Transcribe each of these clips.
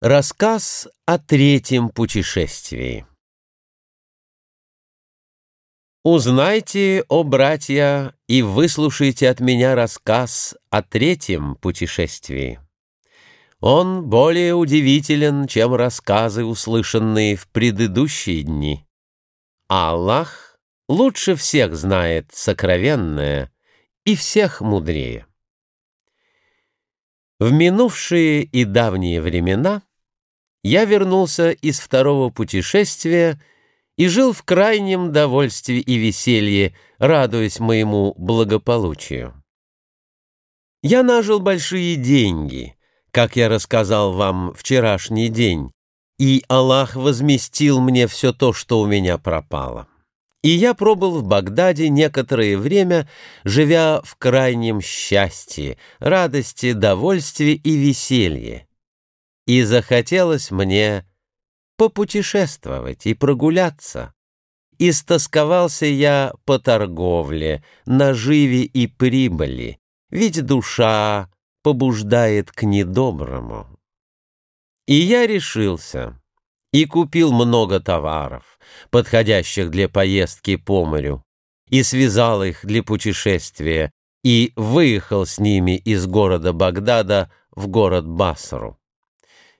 Рассказ о третьем путешествии Узнайте, о братья, и выслушайте от меня рассказ о третьем путешествии. Он более удивителен, чем рассказы, услышанные в предыдущие дни. Аллах лучше всех знает сокровенное и всех мудрее. В минувшие и давние времена я вернулся из второго путешествия и жил в крайнем довольстве и веселье, радуясь моему благополучию. Я нажил большие деньги, как я рассказал вам вчерашний день, и Аллах возместил мне все то, что у меня пропало. И я пробыл в Багдаде некоторое время, живя в крайнем счастье, радости, довольстве и веселье и захотелось мне попутешествовать и прогуляться. Истосковался я по торговле, наживе и прибыли, ведь душа побуждает к недоброму. И я решился и купил много товаров, подходящих для поездки по морю, и связал их для путешествия, и выехал с ними из города Багдада в город Басру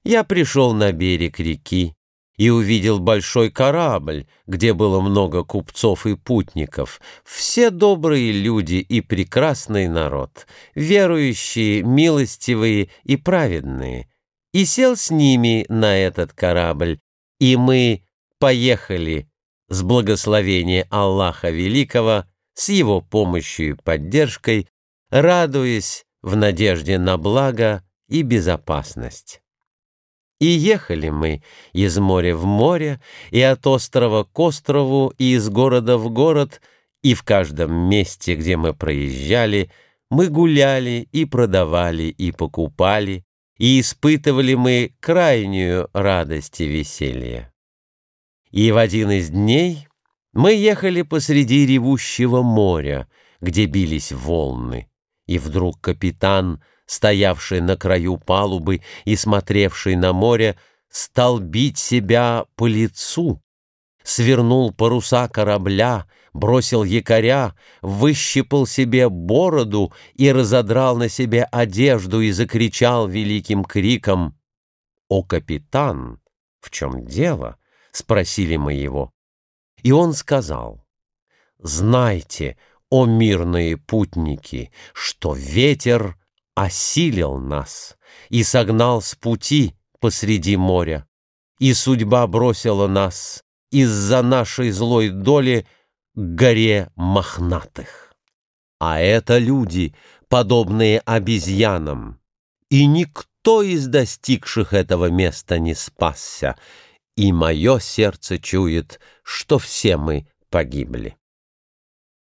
я пришел на берег реки и увидел большой корабль, где было много купцов и путников, все добрые люди и прекрасный народ, верующие, милостивые и праведные, и сел с ними на этот корабль, и мы поехали с благословения Аллаха Великого, с его помощью и поддержкой, радуясь в надежде на благо и безопасность. И ехали мы из моря в море, и от острова к острову, и из города в город, и в каждом месте, где мы проезжали, мы гуляли и продавали, и покупали, и испытывали мы крайнюю радость и веселье. И в один из дней мы ехали посреди ревущего моря, где бились волны, и вдруг капитан — стоявший на краю палубы и смотревший на море, стал бить себя по лицу, свернул паруса корабля, бросил якоря, выщипал себе бороду и разодрал на себе одежду и закричал великим криком «О, капитан, в чем дело?» — спросили мы его. И он сказал «Знайте, о мирные путники, что ветер осилил нас и согнал с пути посреди моря, и судьба бросила нас из-за нашей злой доли к горе мохнатых. А это люди, подобные обезьянам, и никто из достигших этого места не спасся, и мое сердце чует, что все мы погибли.